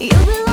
You belong.